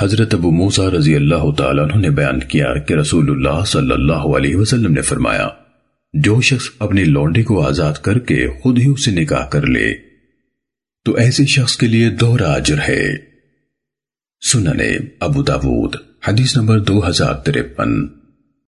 حضرت ابو موسیٰ رضی اللہ تعالیٰ عنہ نے بیان کیا کہ رسول اللہ صلی اللہ علیہ وسلم نے فرمایا، جو شخص اپنی لونڈی کو آزاد کر کے خود ہی اسے نکاح کر لے، تو ایسے شخص کے لیے دوہرا اجر ہے۔ سننے ابو داود، حدیث نمبر دو ہزار ترپن۔